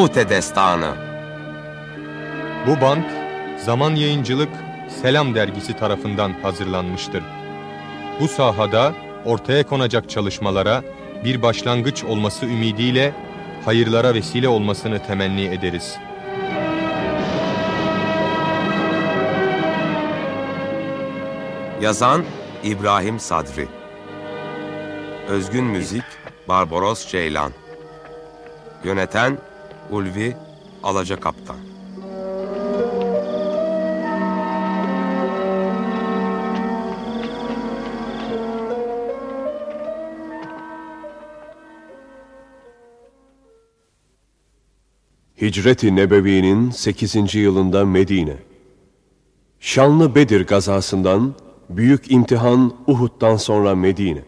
Mute Destanı Bu band Zaman Yayıncılık Selam dergisi tarafından hazırlanmıştır. Bu sahada ortaya konacak çalışmalara bir başlangıç olması ümidiyle hayırlara vesile olmasını temenni ederiz. Yazan İbrahim Sadri Özgün Müzik Barbaros Ceylan Yöneten Ulvi Alaca Kaptan Hicret-i Nebevi'nin 8. yılında Medine. Şanlı Bedir gazasından, büyük imtihan Uhud'dan sonra Medine.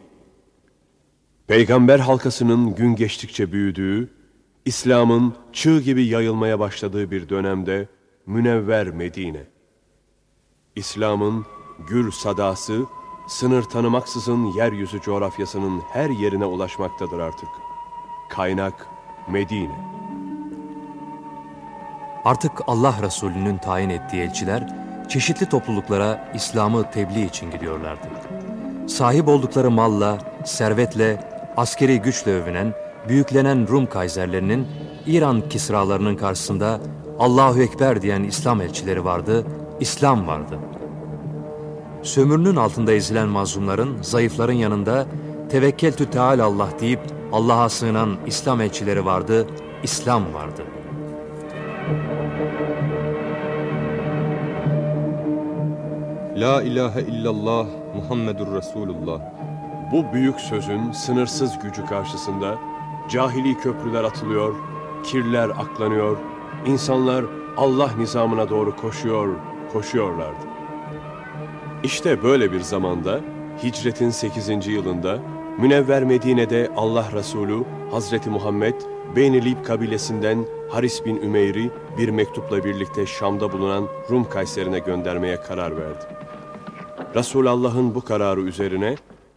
Peygamber halkasının gün geçtikçe büyüdüğü, İslam'ın çığ gibi yayılmaya başladığı bir dönemde Münevver Medine. İslam'ın gür sadası, sınır tanımaksızın yeryüzü coğrafyasının her yerine ulaşmaktadır artık. Kaynak Medine. Artık Allah Resulü'nün tayin ettiği elçiler çeşitli topluluklara İslam'ı tebliğ için gidiyorlardı. Sahip oldukları malla, servetle, askeri güçle övünen, büyüklenen Rum kaiserlerinin İran kisralarının karşısında Allahu Ekber diyen İslam elçileri vardı, İslam vardı. Sömürünün altında ezilen mazlumların, zayıfların yanında tevekkeltü teal Allah deyip Allah'a sığınan İslam elçileri vardı, İslam vardı. La ilahe illallah Muhammedur Resulullah. Bu büyük sözün sınırsız gücü karşısında cahili köprüler atılıyor, kirler aklanıyor, insanlar Allah nizamına doğru koşuyor, koşuyorlardı. İşte böyle bir zamanda hicretin 8. yılında Münevver Medine'de Allah Resulü Hazreti Muhammed Beynilib kabilesinden Haris bin Ümeyr'i bir mektupla birlikte Şam'da bulunan Rum Kayserine göndermeye karar verdi. Resulullah'ın bu kararı üzerine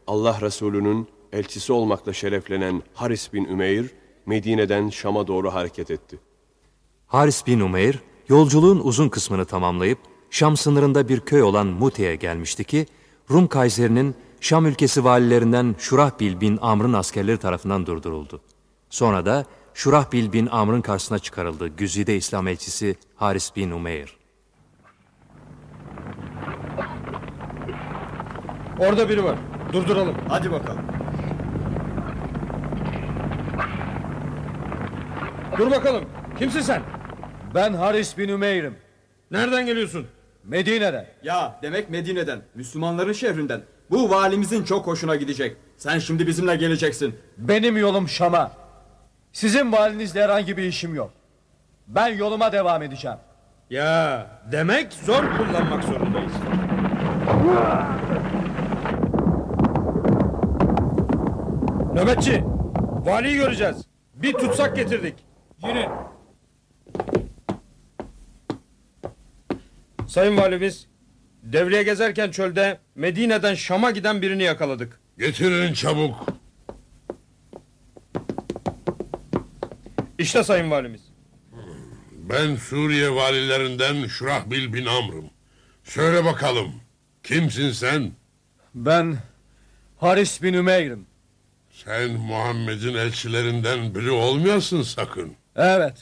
Allah Resulü'nün elçisi olmakla şereflenen Haris bin Ümeyr Medine'den Şam'a doğru hareket etti. Haris bin Umeyr yolculuğun uzun kısmını tamamlayıp Şam sınırında bir köy olan Mute'ye gelmişti ki Rum Kayseri'nin Şam ülkesi valilerinden Şurahbil bin Amr'ın askerleri tarafından durduruldu. Sonra da Şurahbil bin Amr'ın karşısına çıkarıldı Güzide İslam elçisi Haris bin Umeyr. Orada biri var. Durduralım. Hadi bakalım. Dur bakalım. Kimsin sen? Ben Haris bin Ümeyr'im. Nereden geliyorsun? Medine'den. Ya demek Medine'den, Müslümanların şehrinden. Bu valimizin çok hoşuna gidecek. Sen şimdi bizimle geleceksin. Benim yolum Şam'a. Sizin valinizle herhangi bir işim yok. Ben yoluma devam edeceğim. Ya demek zor kullanmak zorundayız. Nöbetçi, valiyi göreceğiz. Bir tutsak getirdik. Yürü. Sayın valimiz, devreye gezerken çölde Medine'den Şam'a giden birini yakaladık. Getirin çabuk. İşte sayın valimiz. Ben Suriye valilerinden Şurahbil bin Amr'ım. Söyle bakalım. Kimsin sen? Ben Haris bin Ümeyr'im. Sen Muhammed'in elçilerinden biri olmayasın sakın. Evet.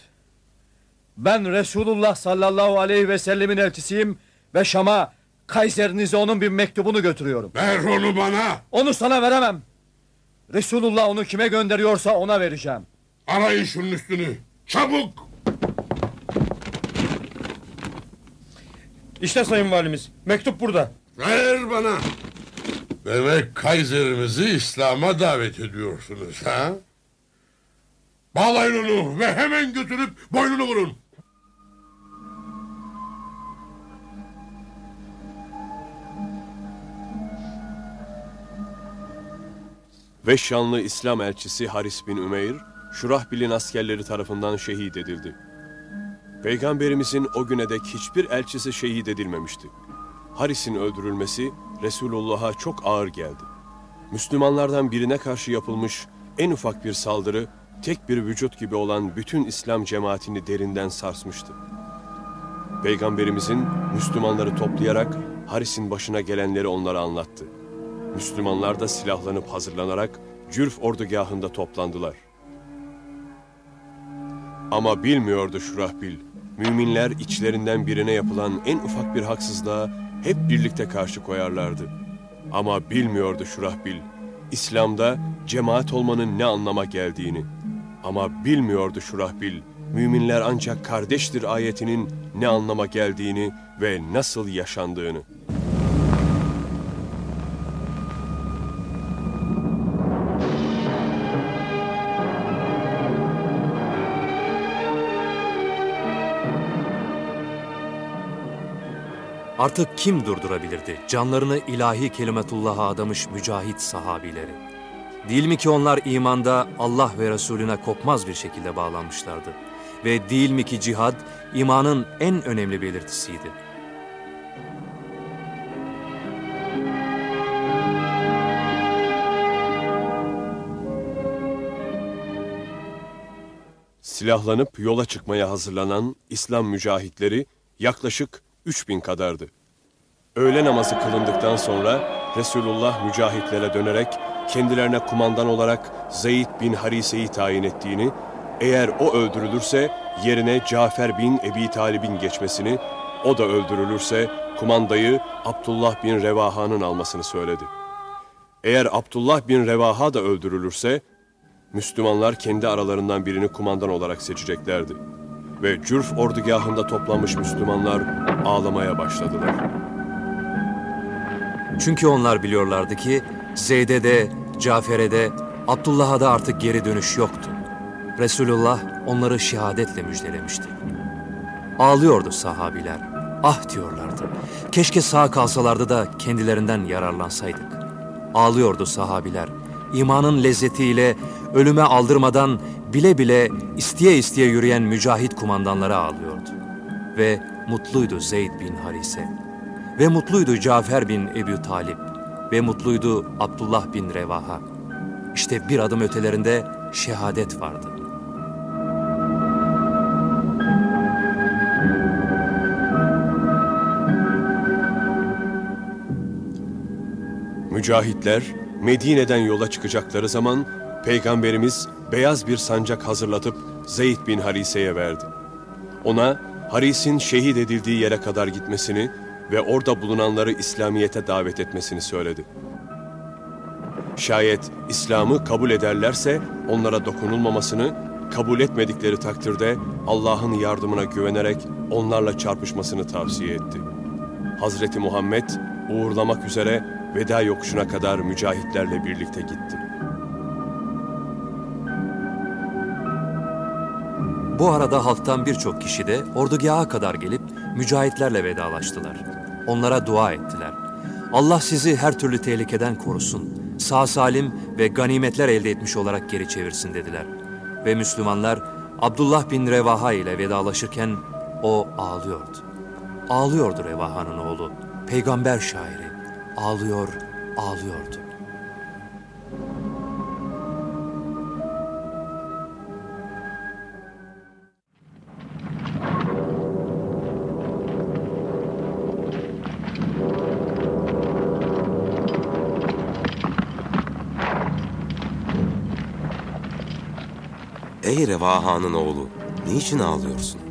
Ben Resulullah sallallahu aleyhi ve sellemin elçisiyim ve Şam'a Kayserinize onun bir mektubunu götürüyorum. Ver onu bana. Onu sana veremem. Resulullah onu kime gönderiyorsa ona vereceğim. Arayın şunun üstünü. Çabuk. İşte sayın valimiz, mektup burada. Ver bana. Demek Kaiserimizi İslam'a davet ediyorsunuz ha? Bağlayın onu ve hemen götürüp boynunu vurun. Ve şanlı İslam elçisi Haris bin Ümeyr, Şurahbil'in askerleri tarafından şehit edildi. Peygamberimizin o güne dek hiçbir elçisi şehit edilmemişti. Haris'in öldürülmesi Resulullah'a çok ağır geldi. Müslümanlardan birine karşı yapılmış en ufak bir saldırı tek bir vücut gibi olan bütün İslam cemaatini derinden sarsmıştı. Peygamberimizin Müslümanları toplayarak Haris'in başına gelenleri onlara anlattı. Müslümanlar da silahlanıp hazırlanarak Cürf ordugahında toplandılar. Ama bilmiyordu Şurahbil, müminler içlerinden birine yapılan en ufak bir haksızlığa hep birlikte karşı koyarlardı. Ama bilmiyordu Şurahbil, İslam'da cemaat olmanın ne anlama geldiğini. Ama bilmiyordu Şurahbil, müminler ancak kardeştir ayetinin ne anlama geldiğini ve nasıl yaşandığını. Artık kim durdurabilirdi canlarını ilahi kelimetullah'a adamış mücahit sahabileri? Değil mi ki onlar imanda Allah ve Resulüne kopmaz bir şekilde bağlanmışlardı? Ve değil mi ki cihad imanın en önemli belirtisiydi? Silahlanıp yola çıkmaya hazırlanan İslam mücahitleri yaklaşık 3000 kadardı. Öğle namazı kılındıktan sonra Resulullah mücahitlere dönerek kendilerine kumandan olarak Zeyd bin Harise'yi tayin ettiğini, eğer o öldürülürse yerine Cafer bin Ebi Talib'in geçmesini, o da öldürülürse kumandayı Abdullah bin Revaha'nın almasını söyledi. Eğer Abdullah bin Revaha da öldürülürse, Müslümanlar kendi aralarından birini kumandan olarak seçeceklerdi. Ve Cürf ordugahında toplanmış Müslümanlar ağlamaya başladılar. Çünkü onlar biliyorlardı ki Zeyd'e de, Cafer'e de, Abdullah'a da artık geri dönüş yoktu. Resulullah onları şehadetle müjdelemişti. Ağlıyordu sahabiler. Ah diyorlardı. Keşke sağ kalsalardı da kendilerinden yararlansaydık. Ağlıyordu sahabiler. İmanın lezzetiyle ölüme aldırmadan bile bile isteye isteye yürüyen mücahit kumandanlara ağlıyordu. Ve mutluydu Zeyd bin Harise. Ve mutluydu Cafer bin Ebu Talip. Ve mutluydu Abdullah bin Revaha. İşte bir adım ötelerinde şehadet vardı. Mücahitler Medine'den yola çıkacakları zaman Peygamberimiz beyaz bir sancak hazırlatıp Zeyd bin Harise'ye verdi. Ona Haris'in şehit edildiği yere kadar gitmesini ve orada bulunanları İslamiyet'e davet etmesini söyledi. Şayet İslam'ı kabul ederlerse onlara dokunulmamasını, kabul etmedikleri takdirde Allah'ın yardımına güvenerek onlarla çarpışmasını tavsiye etti. Hazreti Muhammed uğurlamak üzere veda yokuşuna kadar mücahitlerle birlikte gitti. Bu arada halktan birçok kişi de ordugaha kadar gelip mücahitlerle vedalaştılar. Onlara dua ettiler. Allah sizi her türlü tehlikeden korusun, sağ salim ve ganimetler elde etmiş olarak geri çevirsin dediler. Ve Müslümanlar Abdullah bin Revaha ile vedalaşırken o ağlıyordu. Ağlıyordu Revaha'nın oğlu, peygamber şairi. Ağlıyor, ağlıyordu. Ey Revaha'nın oğlu, niçin ağlıyorsun?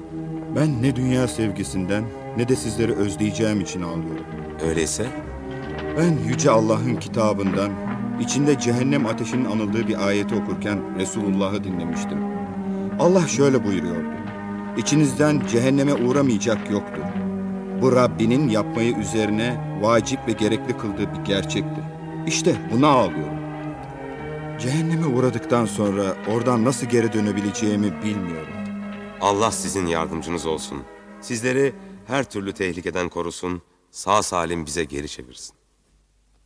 Ben ne dünya sevgisinden ne de sizleri özleyeceğim için ağlıyorum. Öyleyse Ben Yüce Allah'ın kitabından içinde cehennem ateşinin anıldığı bir ayeti okurken Resulullah'ı dinlemiştim. Allah şöyle buyuruyordu. İçinizden cehenneme uğramayacak yoktur. Bu Rabbinin yapmayı üzerine vacip ve gerekli kıldığı bir gerçektir. İşte buna ağlıyorum. Cehenneme uğradıktan sonra oradan nasıl geri dönebileceğimi bilmiyorum. Allah sizin yardımcınız olsun. Sizleri her türlü tehlikeden korusun, sağ salim bize geri çevirsin.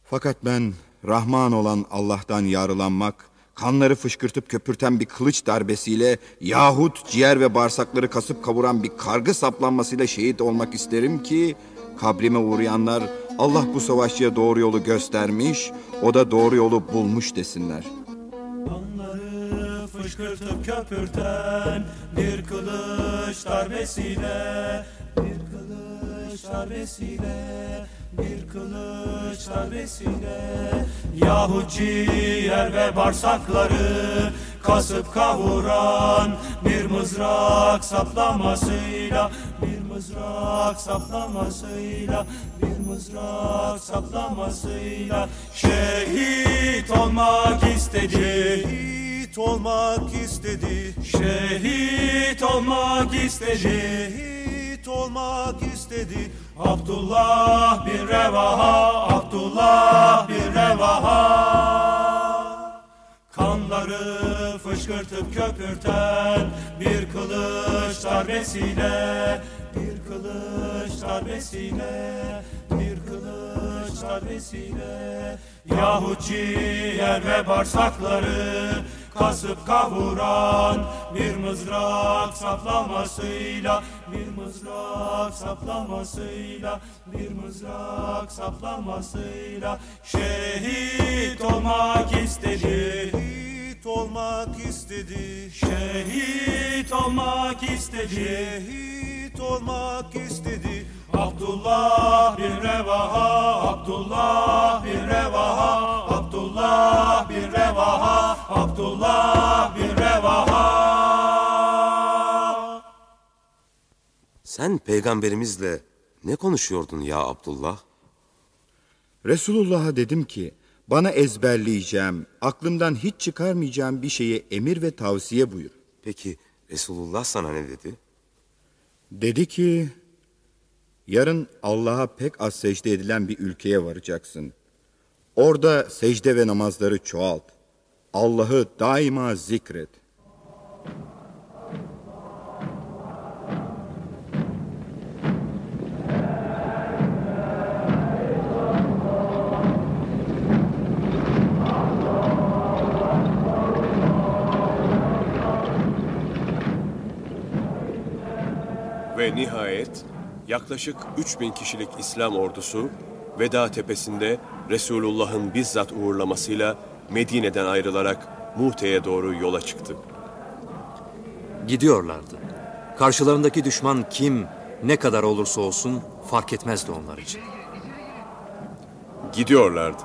Fakat ben Rahman olan Allah'tan yarılanmak, kanları fışkırtıp köpürten bir kılıç darbesiyle yahut ciğer ve bağırsakları kasıp kavuran bir kargı saplanmasıyla şehit olmak isterim ki kabrime uğrayanlar Allah bu savaşçıya doğru yolu göstermiş, o da doğru yolu bulmuş desinler. Kanları fışkırtıp köpürten bir kılıç darbesiyle bir kılıç darbesiyle bir kılıç darbesiyle. Yahut ciğer ve bağırsakları kasıp kavuran bir mızrak saplamasıyla bir mızrak saplamasıyla bir mızrak saplamasıyla şehit olmak istedi. Şehit olmak istedi. Şehit olmak istedi. Şehit olmak istedi. Abdullah bin Revaha Abdullah bin Revaha. Kanları fışkırtıp köpürten bir kılıç darbesiyle kılıç darbesiyle bir kılıç darbesiyle Yahut ciğer ve bağırsakları kasıp kavuran bir mızrak saplamasıyla bir mızrak saplamasıyla bir mızrak saplamasıyla şehit olmak istedi. Şehit olmak istedi. Şehit olmak istedi. Şehit olmak istedi Abdullah bin Revaha Abdullah bin Revaha Abdullah bin Revaha Abdullah bin Revaha Sen peygamberimizle ne konuşuyordun ya Abdullah? Resulullah'a dedim ki bana ezberleyeceğim, aklımdan hiç çıkarmayacağım bir şeyi emir ve tavsiye buyur. Peki Resulullah sana ne dedi? Dedi ki yarın Allah'a pek az secde edilen bir ülkeye varacaksın. Orada secde ve namazları çoğalt. Allah'ı daima zikret. Ve nihayet yaklaşık 3000 kişilik İslam ordusu Veda Tepesi'nde Resulullah'ın bizzat uğurlamasıyla Medine'den ayrılarak Muhte'ye doğru yola çıktı. Gidiyorlardı. Karşılarındaki düşman kim, ne kadar olursa olsun fark etmezdi onlar için. Gidiyorlardı.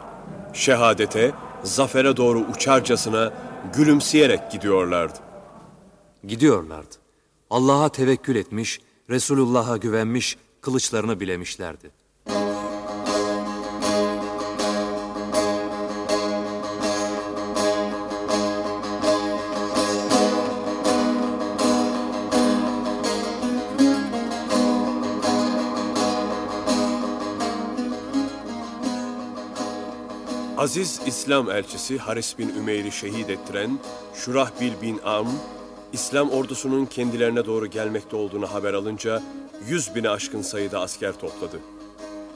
Şehadete, zafere doğru uçarcasına gülümseyerek gidiyorlardı. Gidiyorlardı. Allah'a tevekkül etmiş, Resulullah'a güvenmiş, kılıçlarını bilemişlerdi. Aziz İslam elçisi Haris bin Ümeyr'i şehit ettiren Şurahbil bin Am, İslam ordusunun kendilerine doğru gelmekte olduğunu haber alınca 100 bine aşkın sayıda asker topladı.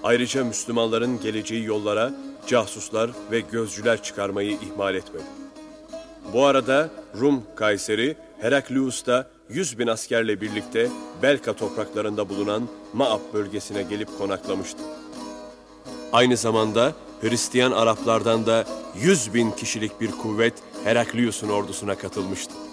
Ayrıca Müslümanların geleceği yollara casuslar ve gözcüler çıkarmayı ihmal etmedi. Bu arada Rum Kayseri Heraklius'ta 100 bin askerle birlikte Belka topraklarında bulunan Maab bölgesine gelip konaklamıştı. Aynı zamanda Hristiyan Araplardan da 100 bin kişilik bir kuvvet Heraklius'un ordusuna katılmıştı.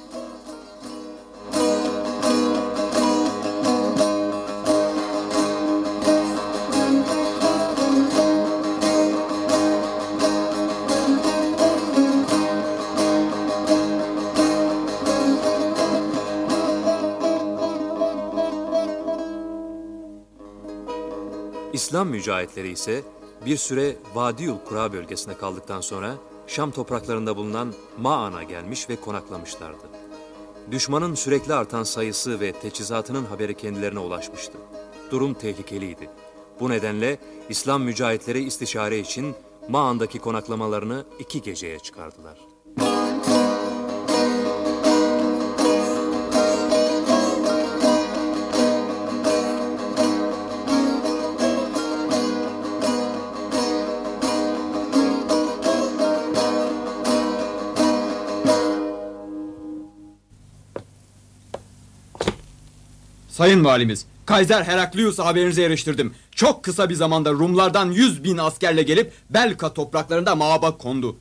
Mücahitleri ise bir süre Vadiyul Kura bölgesinde kaldıktan sonra Şam topraklarında bulunan Ma'an'a gelmiş ve konaklamışlardı. Düşmanın sürekli artan sayısı ve teçhizatının haberi kendilerine ulaşmıştı. Durum tehlikeliydi. Bu nedenle İslam mücahitleri istişare için Ma'an'daki konaklamalarını iki geceye çıkardılar. Sayın valimiz, Kaiser Heraklius'a haberinizi eriştirdim. Çok kısa bir zamanda Rumlardan 100 bin askerle gelip Belka topraklarında Maab'a kondu.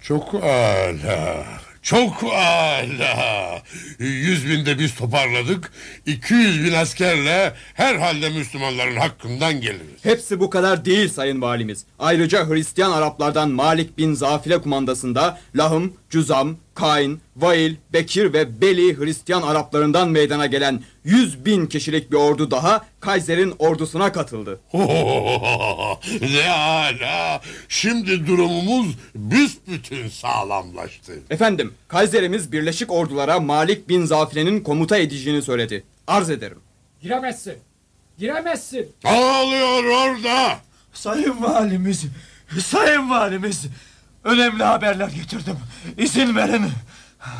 Çok âlâ. Çok âlâ. Yüz binde biz toparladık. 200 bin askerle herhalde Müslümanların hakkından geliriz. Hepsi bu kadar değil sayın valimiz. Ayrıca Hristiyan Araplardan Malik bin Zafile kumandasında Lahım, Cüzam, Kain, Vail, Bekir ve Beli Hristiyan Araplarından meydana gelen 100 bin kişilik bir ordu daha Kaiser'in ordusuna katıldı. ne âlâ. Şimdi durumumuz büsbütün sağlamlaştı. Efendim, Kaiserimiz Birleşik Ordulara Malik bin Zafile'nin komuta edeceğini söyledi. Arz ederim. Giremezsin. Giremezsin. Ağlıyor orada. Sayın valimiz, sayın valimiz. Önemli haberler getirdim. İzin verin.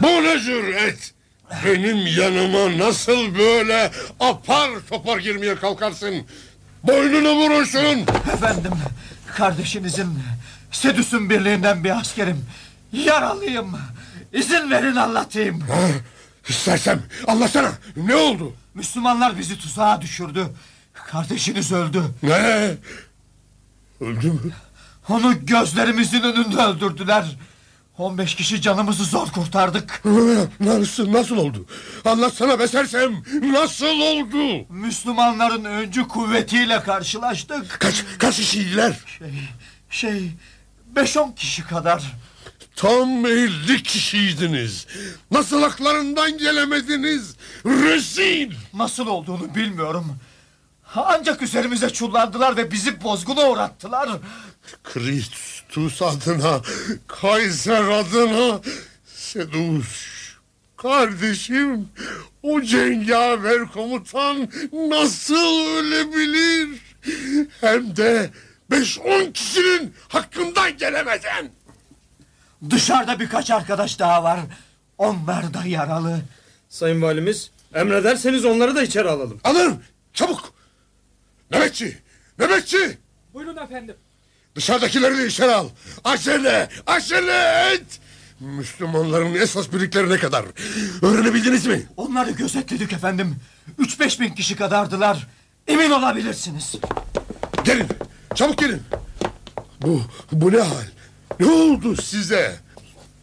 Bu ne cüret? Benim yanıma nasıl böyle apar topar girmeye kalkarsın? Boynunu vurun şunun. Efendim, kardeşinizin Sedüs'ün birliğinden bir askerim. Yaralıyım. İzin verin anlatayım. Ha, istersem anlatsana. Ne oldu? Müslümanlar bizi tuzağa düşürdü. Kardeşiniz öldü. Ne? Öldü mü? Onu gözlerimizin önünde öldürdüler. 15 kişi canımızı zor kurtardık. Nasıl, nasıl oldu? Anlatsana be sersem. Nasıl oldu? Müslümanların öncü kuvvetiyle karşılaştık. Kaç, kaç kişiydiler? Şey, şey, beş on kişi kadar. Tam elli kişiydiniz. Nasıl haklarından gelemediniz? Rezil! Nasıl olduğunu bilmiyorum. Ancak üzerimize çullandılar ve bizi bozguna uğrattılar. Kristus adına, Kaiser adına, Sedus, kardeşim, o cengaver komutan nasıl ölebilir? Hem de beş on kişinin hakkından gelemeden. Dışarıda birkaç arkadaş daha var. Onlar da yaralı. Sayın valimiz emrederseniz onları da içeri alalım. Alın çabuk. Nöbetçi, nöbetçi. Buyurun efendim. Dışarıdakileri de içeri al. Acele, acele et. Müslümanların esas birlikleri ne kadar? Öğrenebildiniz mi? Onları gözetledik efendim. Üç beş bin kişi kadardılar. Emin olabilirsiniz. Gelin, çabuk gelin. Bu, bu ne hal? Ne oldu size?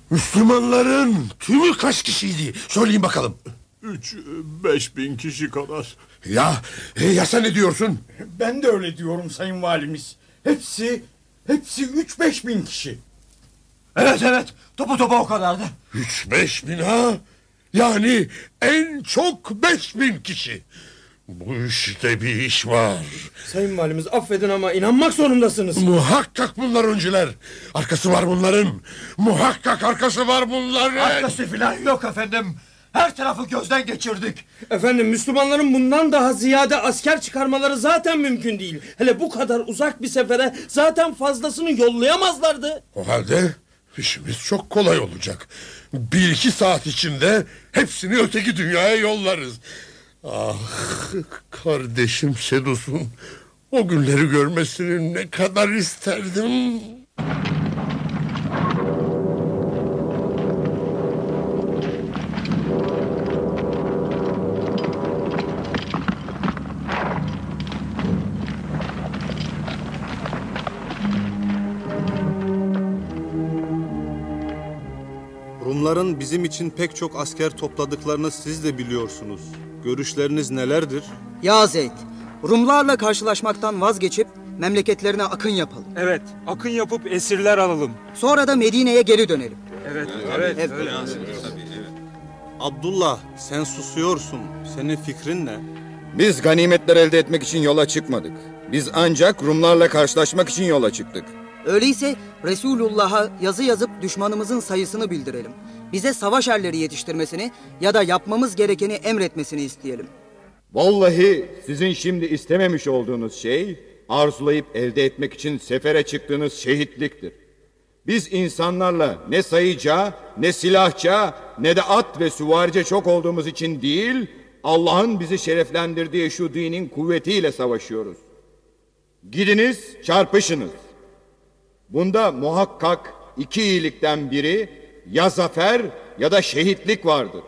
Müslümanların tümü kaç kişiydi? Söyleyin bakalım. Üç, beş bin kişi kadar. Ya, e, ya sen ne diyorsun? Ben de öyle diyorum sayın valimiz. Hepsi, hepsi üç beş bin kişi. Evet evet, topu topu o kadardı. Üç beş bin ha? Yani en çok beş bin kişi. Bu işte bir iş var. Sayın valimiz affedin ama inanmak zorundasınız. Muhakkak bunlar öncüler. Arkası var bunların. Muhakkak arkası var bunların. Arkası filan yok efendim. Her tarafı gözden geçirdik. Efendim Müslümanların bundan daha ziyade asker çıkarmaları zaten mümkün değil. Hele bu kadar uzak bir sefere zaten fazlasını yollayamazlardı. O halde işimiz çok kolay olacak. Bir iki saat içinde hepsini öteki dünyaya yollarız. Ah kardeşim Sedus'un o günleri görmesini ne kadar isterdim. Rumların bizim için pek çok asker topladıklarını siz de biliyorsunuz. Görüşleriniz nelerdir? Ya Zeyd, Rumlarla karşılaşmaktan vazgeçip memleketlerine akın yapalım. Evet, akın yapıp esirler alalım. Sonra da Medine'ye geri dönelim. Evet, evet. Evet. öyle. Abdullah sen susuyorsun. Senin fikrin ne? Biz ganimetler elde etmek için yola çıkmadık. Biz ancak Rumlarla karşılaşmak için yola çıktık. Öyleyse Resulullah'a yazı yazıp düşmanımızın sayısını bildirelim. Bize savaş erleri yetiştirmesini ya da yapmamız gerekeni emretmesini isteyelim. Vallahi sizin şimdi istememiş olduğunuz şey arzulayıp elde etmek için sefere çıktığınız şehitliktir. Biz insanlarla ne sayıca, ne silahça, ne de at ve süvarice çok olduğumuz için değil, Allah'ın bizi şereflendirdiği şu dinin kuvvetiyle savaşıyoruz. Gidiniz, çarpışınız. Bunda muhakkak iki iyilikten biri ya zafer ya da şehitlik vardır.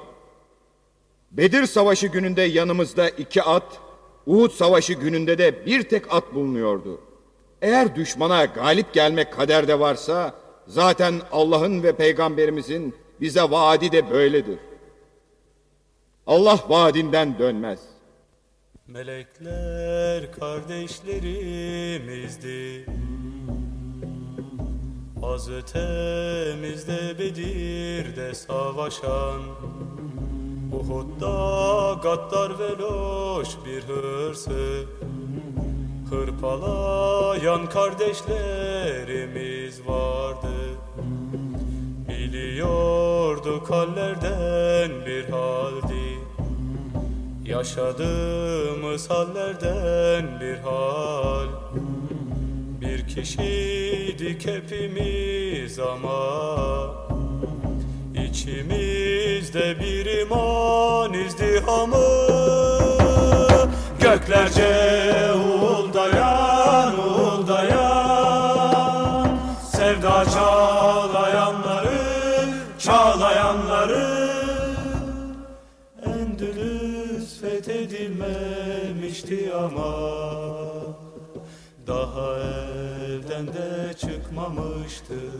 Bedir Savaşı gününde yanımızda iki at, Uhud Savaşı gününde de bir tek at bulunuyordu. Eğer düşmana galip gelmek kaderde varsa Zaten Allah'ın ve peygamberimizin bize vaadi de böyledir. Allah vaadinden dönmez. Melekler kardeşlerimizdi Az ötemizde Bedir'de savaşan Uhud'da gaddar ve loş bir hırsı Hırpalayan kardeşlerimiz vardı. Biliyorduk hallerden bir haldi Yaşadığımız hallerden bir hal Bir kişiydik hepimiz ama İçimizde bir iman izdihamı. Göklerce çıkmamıştı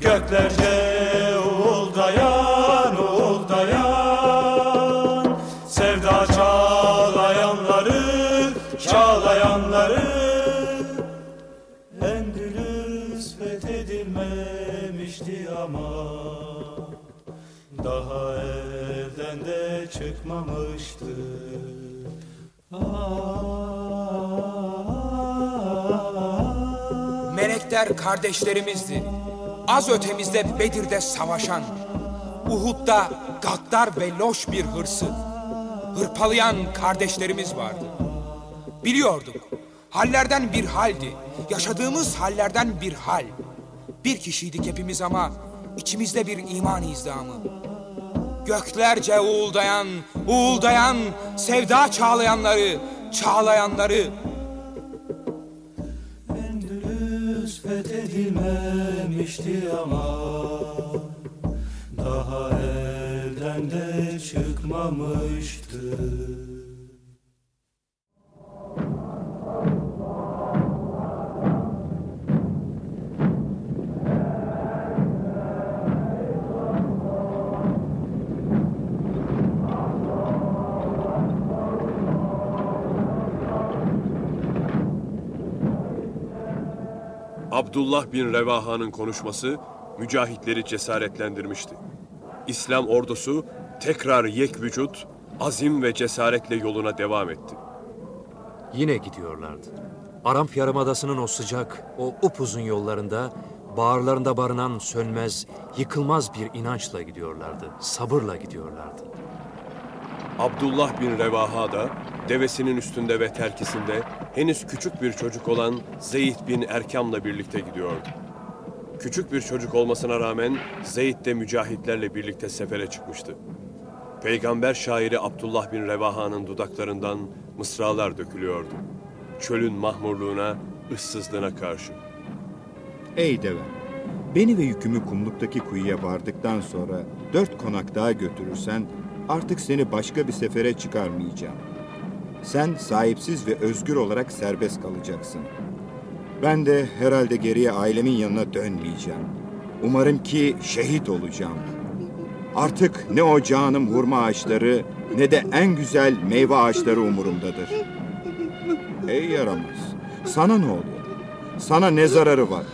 Göklerce uğuldayan uğuldayan Sevda çağlayanları çağlayanları. Endülüs fethedilmemişti ama Daha elden de çıkmamıştı Melekler kardeşlerimizdi. Az ötemizde Bedir'de savaşan. Uhud'da gaddar ve loş bir hırsı. Hırpalayan kardeşlerimiz vardı. Biliyorduk. Hallerden bir haldi. Yaşadığımız hallerden bir hal. Bir kişiydik hepimiz ama içimizde bir iman izdamı. Göklerce uğuldayan, uğuldayan, sevda çağlayanları, çağlayanları. Fethedilmemişti ama Daha elden de çıkmamıştı Abdullah bin Revaha'nın konuşması mücahitleri cesaretlendirmişti. İslam ordusu tekrar yek vücut, azim ve cesaretle yoluna devam etti. Yine gidiyorlardı. Aramp Yarımadası'nın o sıcak, o upuzun yollarında, bağırlarında barınan sönmez, yıkılmaz bir inançla gidiyorlardı. Sabırla gidiyorlardı. Abdullah bin Revaha da devesinin üstünde ve terkisinde henüz küçük bir çocuk olan Zeyd bin Erkam'la birlikte gidiyordu. Küçük bir çocuk olmasına rağmen Zeyd de mücahitlerle birlikte sefere çıkmıştı. Peygamber şairi Abdullah bin Revaha'nın dudaklarından mısralar dökülüyordu. Çölün mahmurluğuna, ıssızlığına karşı. Ey deve! Beni ve yükümü kumluktaki kuyuya vardıktan sonra dört konak daha götürürsen artık seni başka bir sefere çıkarmayacağım. Sen sahipsiz ve özgür olarak serbest kalacaksın. Ben de herhalde geriye ailemin yanına dönmeyeceğim. Umarım ki şehit olacağım. Artık ne o canım hurma ağaçları ne de en güzel meyve ağaçları umurumdadır. Ey yaramaz, sana ne oluyor? Sana ne zararı var?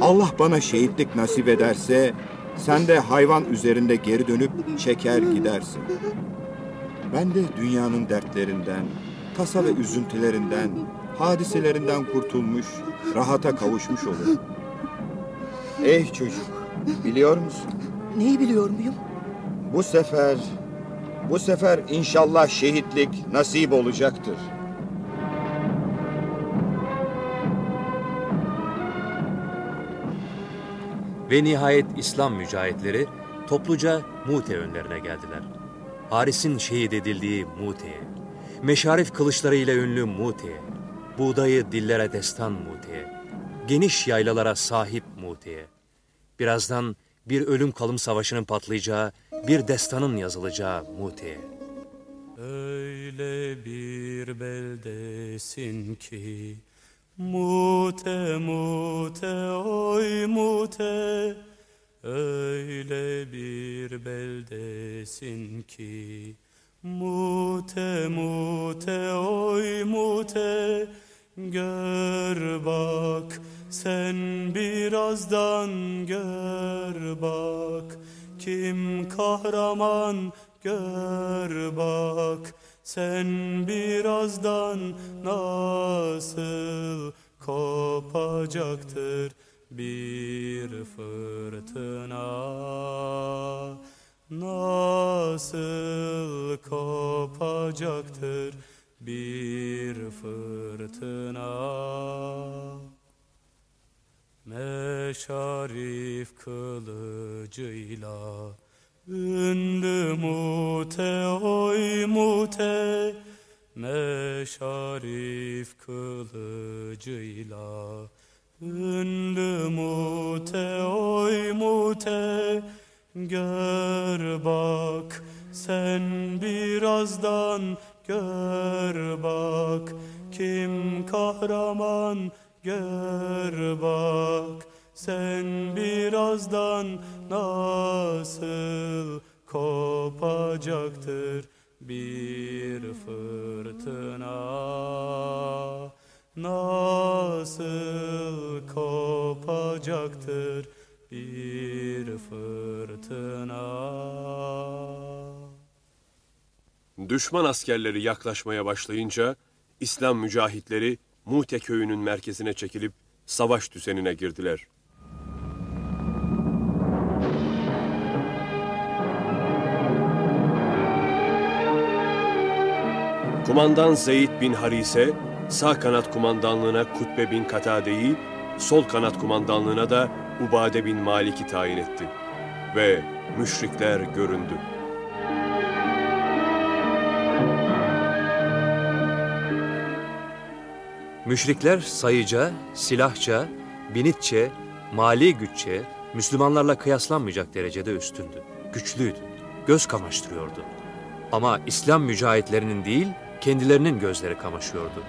Allah bana şehitlik nasip ederse sen de hayvan üzerinde geri dönüp çeker gidersin. Ben de dünyanın dertlerinden, tasa ve üzüntülerinden, hadiselerinden kurtulmuş, rahata kavuşmuş olurum. Ey çocuk, biliyor musun? Neyi biliyor muyum? Bu sefer, bu sefer inşallah şehitlik nasip olacaktır. Ve nihayet İslam mücahitleri topluca Mute önlerine geldiler. Haris'in şehit edildiği Mute'ye, meşarif kılıçlarıyla ünlü Mute'ye, buğdayı dillere destan Mute'ye, geniş yaylalara sahip Mute'ye. Birazdan bir ölüm kalım savaşının patlayacağı, bir destanın yazılacağı Mute'ye. Öyle bir beldesin ki Mute mute oy mute Öyle bir beldesin ki Mute mute oy mute. Gör bak sen birazdan gör bak. Kim kahraman gör bak. Sen birazdan nasıl kopacaktır bir fırtına. Nasıl kopacaktır bir fırtına? Meşarif kılıcıyla ünlü mute oy mute. Meşarif kılıcıyla ünlü mute oy mute Gör bak. Sen birazdan gör bak. Kim kahraman gör bak. Sen birazdan nasıl kopacaktır bir fırtına nasıl kopacaktır bir fırtına Düşman askerleri yaklaşmaya başlayınca İslam mücahitleri Mute köyünün merkezine çekilip savaş düzenine girdiler. Kumandan Zeyd bin Harise sağ kanat kumandanlığına Kutbe bin Katade'yi, sol kanat kumandanlığına da Ubade bin Malik'i tayin etti. Ve müşrikler göründü. Müşrikler sayıca, silahça, binitçe, mali güççe Müslümanlarla kıyaslanmayacak derecede üstündü. Güçlüydü, göz kamaştırıyordu. Ama İslam mücahitlerinin değil, kendilerinin gözleri kamaşıyordu.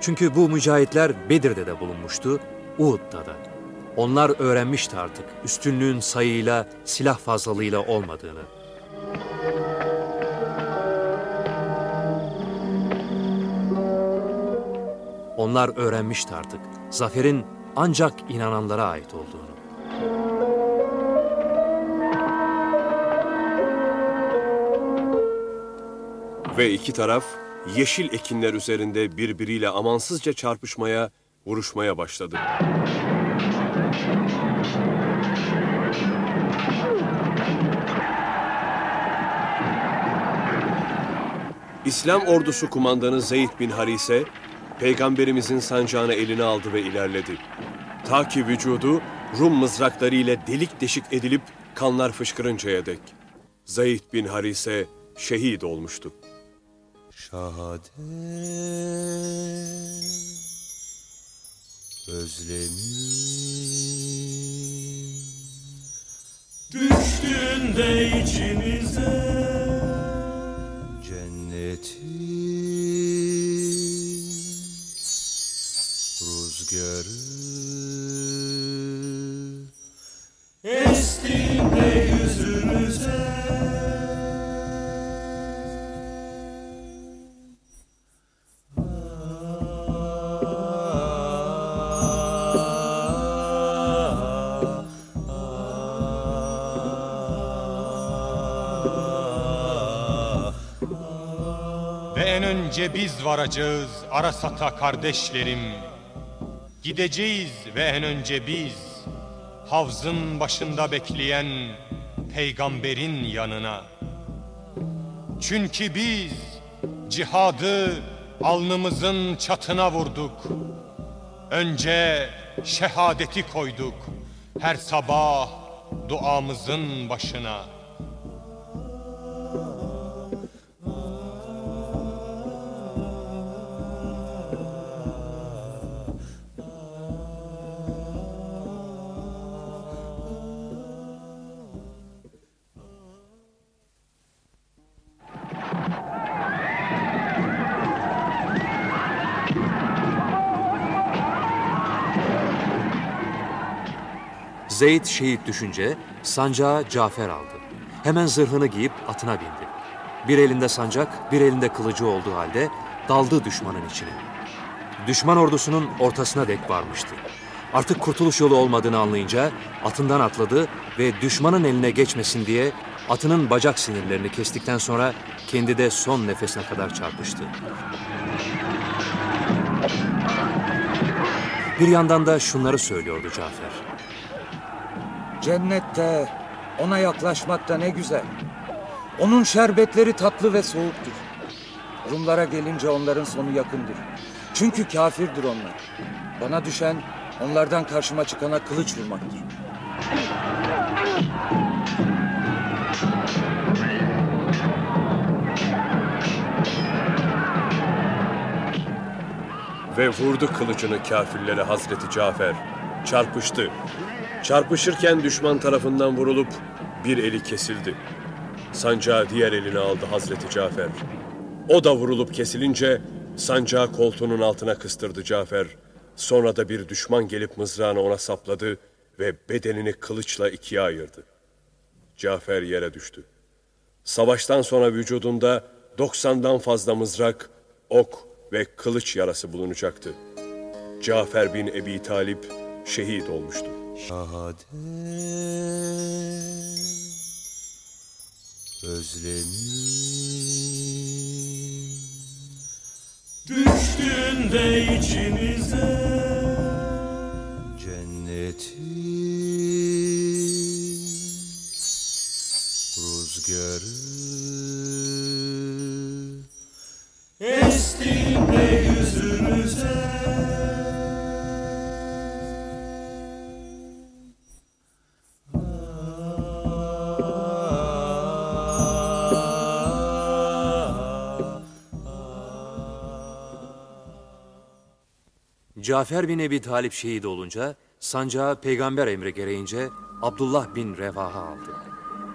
Çünkü bu mücahitler Bedir'de de bulunmuştu, Uhud'da da. Onlar öğrenmişti artık üstünlüğün sayıyla, silah fazlalığıyla olmadığını. Onlar öğrenmişti artık zaferin ancak inananlara ait olduğunu. Ve iki taraf yeşil ekinler üzerinde birbiriyle amansızca çarpışmaya, vuruşmaya başladı. İslam ordusu kumandanı Zeyd bin Harise, Peygamberimizin sancağını eline aldı ve ilerledi. Ta ki vücudu Rum mızrakları ile delik deşik edilip kanlar fışkırıncaya dek. Zeyd bin Harise şehit olmuştu. Şahadet özlemi Düştüğünde içimize. Cenneti. Rüzgarı önce biz varacağız Arasat'a kardeşlerim. Gideceğiz ve en önce biz havzın başında bekleyen peygamberin yanına. Çünkü biz cihadı alnımızın çatına vurduk. Önce şehadeti koyduk her sabah duamızın başına. Zeyd şehit düşünce sancağı Cafer aldı. Hemen zırhını giyip atına bindi. Bir elinde sancak, bir elinde kılıcı olduğu halde daldı düşmanın içine. Düşman ordusunun ortasına dek varmıştı. Artık kurtuluş yolu olmadığını anlayınca atından atladı ve düşmanın eline geçmesin diye atının bacak sinirlerini kestikten sonra kendi de son nefesine kadar çarpıştı. Bir yandan da şunları söylüyordu Cafer. Cennette ona yaklaşmak da ne güzel. Onun şerbetleri tatlı ve soğuktur. Rumlara gelince onların sonu yakındır. Çünkü kafirdir onlar. Bana düşen onlardan karşıma çıkana kılıç vurmaktır. Ve vurdu kılıcını kafirlere Hazreti Cafer. Çarpıştı. Çarpışırken düşman tarafından vurulup bir eli kesildi. Sancağı diğer eline aldı Hazreti Cafer. O da vurulup kesilince sancağı koltuğunun altına kıstırdı Cafer. Sonra da bir düşman gelip mızrağını ona sapladı ve bedenini kılıçla ikiye ayırdı. Cafer yere düştü. Savaştan sonra vücudunda 90'dan fazla mızrak, ok ve kılıç yarası bulunacaktı. Cafer bin Ebi Talip şehit olmuştu. Şahadet özlemi Düştüğünde içimize. Cenneti. Rüzgarı. Estiğinde yüzümüze Cafer bin Ebi Talip şehit olunca sancağı peygamber emri gereğince Abdullah bin Revaha aldı.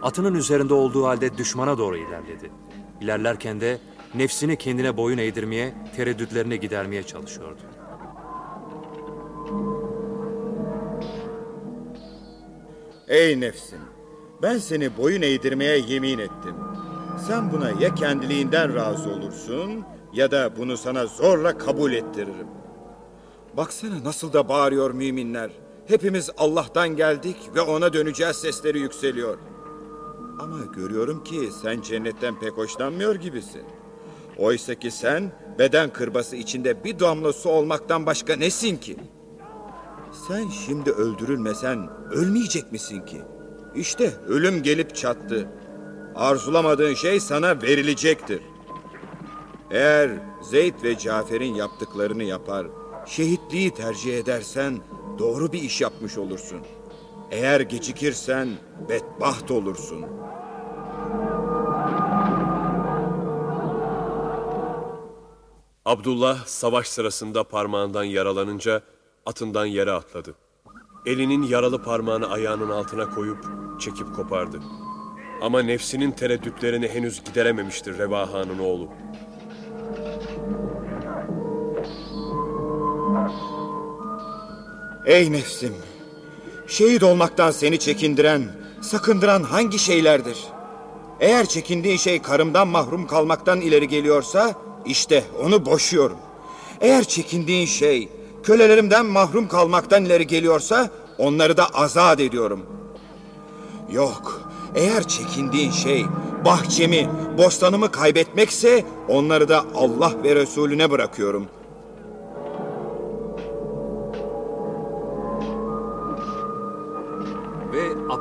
Atının üzerinde olduğu halde düşmana doğru ilerledi. İlerlerken de nefsini kendine boyun eğdirmeye, tereddütlerini gidermeye çalışıyordu. Ey nefsim! Ben seni boyun eğdirmeye yemin ettim. Sen buna ya kendiliğinden razı olursun ya da bunu sana zorla kabul ettiririm. Baksana nasıl da bağırıyor müminler. Hepimiz Allah'tan geldik ve ona döneceğiz sesleri yükseliyor. Ama görüyorum ki sen cennetten pek hoşlanmıyor gibisin. Oysa ki sen beden kırbası içinde bir damla su olmaktan başka nesin ki? Sen şimdi öldürülmesen ölmeyecek misin ki? İşte ölüm gelip çattı. Arzulamadığın şey sana verilecektir. Eğer Zeyd ve Cafer'in yaptıklarını yapar, şehitliği tercih edersen doğru bir iş yapmış olursun. Eğer gecikirsen bedbaht olursun. Abdullah savaş sırasında parmağından yaralanınca atından yere atladı. Elinin yaralı parmağını ayağının altına koyup çekip kopardı. Ama nefsinin tereddütlerini henüz giderememiştir Revaha'nın oğlu. Ey nefsim! Şehit olmaktan seni çekindiren, sakındıran hangi şeylerdir? Eğer çekindiğin şey karımdan mahrum kalmaktan ileri geliyorsa, işte onu boşuyorum. Eğer çekindiğin şey kölelerimden mahrum kalmaktan ileri geliyorsa, onları da azat ediyorum. Yok, eğer çekindiğin şey bahçemi, bostanımı kaybetmekse, onları da Allah ve Resulüne bırakıyorum.''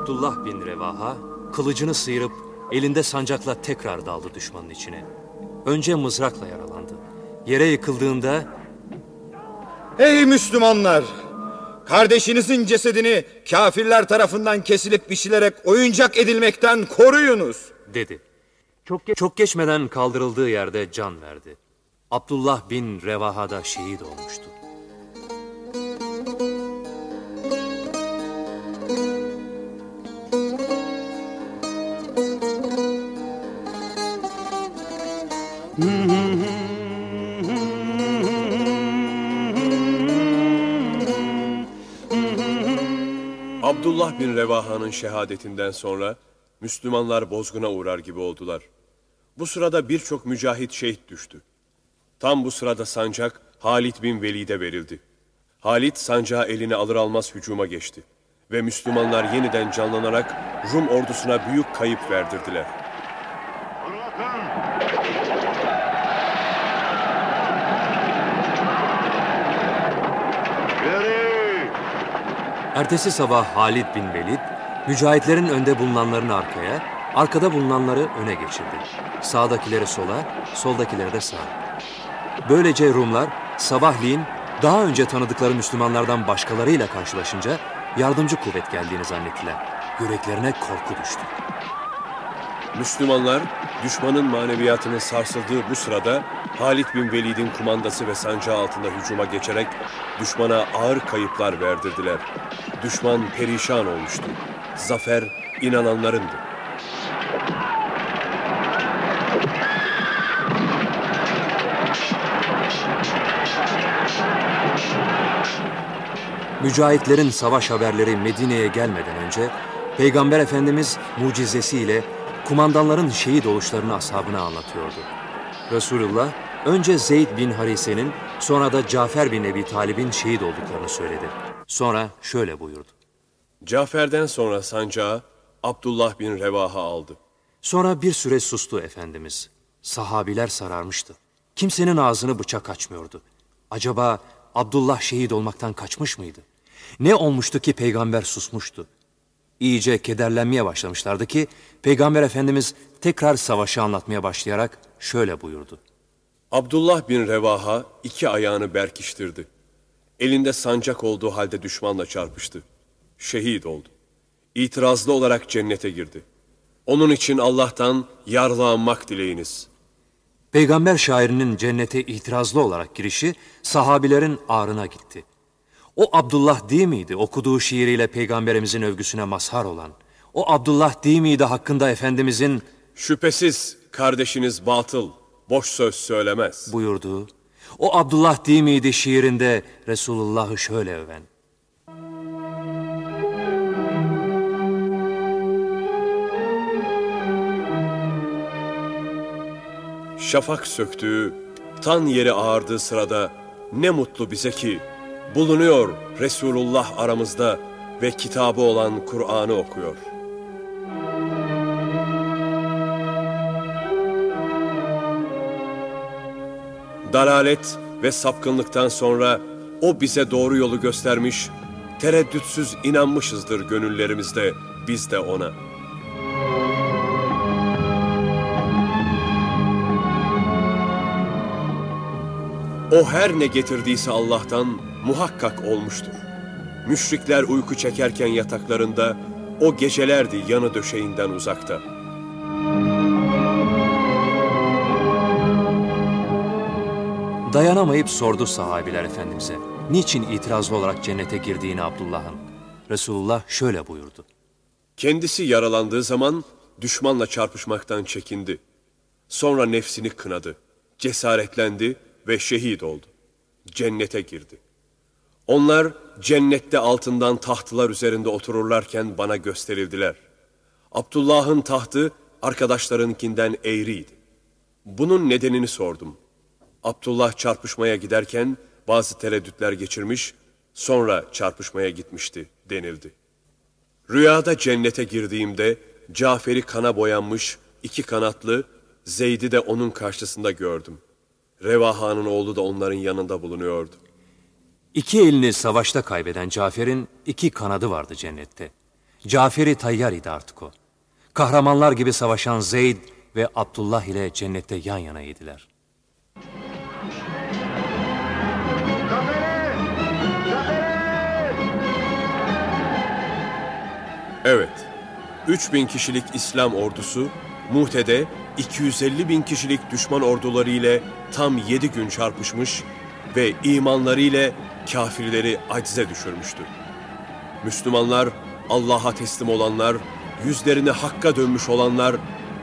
Abdullah bin Revaha kılıcını sıyırıp elinde sancakla tekrar daldı düşmanın içine. Önce mızrakla yaralandı. Yere yıkıldığında Ey Müslümanlar! Kardeşinizin cesedini kafirler tarafından kesilip biçilerek oyuncak edilmekten koruyunuz. dedi. Çok, ge- çok geçmeden kaldırıldığı yerde can verdi. Abdullah bin Revaha da şehit olmuştu. Abdullah bin Revaha'nın şehadetinden sonra Müslümanlar bozguna uğrar gibi oldular. Bu sırada birçok mücahit şehit düştü. Tam bu sırada sancak Halid bin Velid'e verildi. Halid sancağı eline alır almaz hücuma geçti. Ve Müslümanlar yeniden canlanarak Rum ordusuna büyük kayıp verdirdiler. Ertesi sabah Halid bin Velid, mücahitlerin önde bulunanlarını arkaya, arkada bulunanları öne geçirdi. Sağdakileri sola, soldakileri de sağa. Böylece Rumlar sabahleyin daha önce tanıdıkları Müslümanlardan başkalarıyla karşılaşınca yardımcı kuvvet geldiğini zannettiler. Yüreklerine korku düştü. Müslümanlar düşmanın maneviyatının sarsıldığı bu sırada Halid bin Velid'in kumandası ve sancağı altında hücuma geçerek düşmana ağır kayıplar verdirdiler. Düşman perişan olmuştu. Zafer inananlarındı. Mücahitlerin savaş haberleri Medine'ye gelmeden önce Peygamber Efendimiz mucizesiyle kumandanların şehit oluşlarını ashabına anlatıyordu. Resulullah önce Zeyd bin Harise'nin sonra da Cafer bin Ebi Talib'in şehit olduklarını söyledi. Sonra şöyle buyurdu. Cafer'den sonra sancağı Abdullah bin Revaha aldı. Sonra bir süre sustu Efendimiz. Sahabiler sararmıştı. Kimsenin ağzını bıçak açmıyordu. Acaba Abdullah şehit olmaktan kaçmış mıydı? Ne olmuştu ki peygamber susmuştu? İyice kederlenmeye başlamışlardı ki Peygamber Efendimiz tekrar savaşı anlatmaya başlayarak şöyle buyurdu. Abdullah bin Revaha iki ayağını berkiştirdi. Elinde sancak olduğu halde düşmanla çarpıştı. Şehit oldu. İtirazlı olarak cennete girdi. Onun için Allah'tan yarlıanmak dileyiniz. Peygamber şairinin cennete itirazlı olarak girişi sahabilerin ağrına gitti. O Abdullah değil miydi okuduğu şiiriyle peygamberimizin övgüsüne mazhar olan? O Abdullah değil miydi hakkında Efendimizin Şüphesiz kardeşiniz batıl, boş söz söylemez. buyurduğu? O Abdullah değil miydi şiirinde Resulullah'ı şöyle öven? Şafak söktüğü, tan yeri ağardığı sırada ne mutlu bize ki bulunuyor Resulullah aramızda ve kitabı olan Kur'an'ı okuyor. Dalalet ve sapkınlıktan sonra o bize doğru yolu göstermiş, tereddütsüz inanmışızdır gönüllerimizde biz de ona. O her ne getirdiyse Allah'tan muhakkak olmuştur. Müşrikler uyku çekerken yataklarında, o gecelerdi yanı döşeğinden uzakta. Dayanamayıp sordu sahabiler Efendimiz'e. Niçin itirazlı olarak cennete girdiğini Abdullah'ın? Resulullah şöyle buyurdu. Kendisi yaralandığı zaman düşmanla çarpışmaktan çekindi. Sonra nefsini kınadı, cesaretlendi ve şehit oldu. Cennete girdi. Onlar cennette altından tahtlar üzerinde otururlarken bana gösterildiler. Abdullah'ın tahtı arkadaşlarınkinden eğriydi. Bunun nedenini sordum. Abdullah çarpışmaya giderken bazı tereddütler geçirmiş, sonra çarpışmaya gitmişti denildi. Rüyada cennete girdiğimde Cafer'i kana boyanmış, iki kanatlı, Zeyd'i de onun karşısında gördüm. Revaha'nın oğlu da onların yanında bulunuyordu. İki elini savaşta kaybeden Cafer'in iki kanadı vardı cennette. Cafer'i tayyar idi artık o. Kahramanlar gibi savaşan Zeyd ve Abdullah ile cennette yan yana yediler. Evet, 3000 kişilik İslam ordusu Muhte'de 250 bin kişilik düşman orduları ile tam 7 gün çarpışmış ve imanları ile kafirleri acize düşürmüştü. Müslümanlar, Allah'a teslim olanlar, yüzlerini Hakk'a dönmüş olanlar,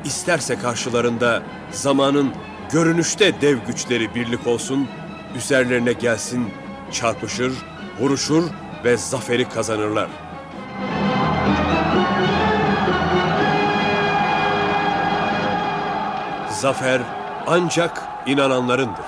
isterse karşılarında zamanın görünüşte dev güçleri birlik olsun, üzerlerine gelsin, çarpışır, vuruşur ve zaferi kazanırlar. zafer ancak inananlarındır.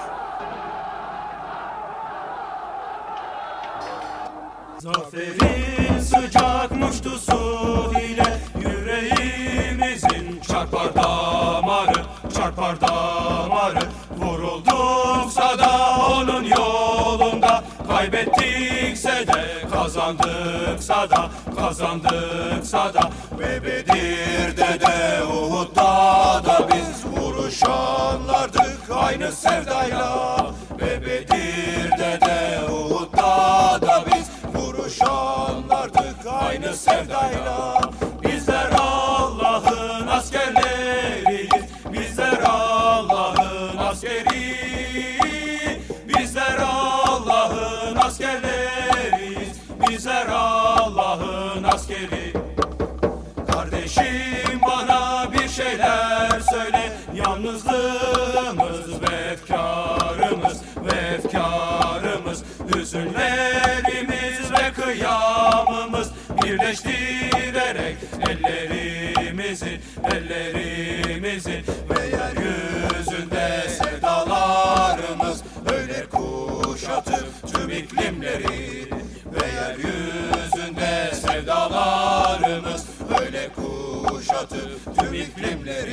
Zaferi sıcakmıştı su ile yüreğimizin çarpar damarı, çarpar damarı. Vurulduksa da onun yolunda, kaybettikse de kazandıksa da, kazandıksa da. Bebedi Live thy love. iklimleri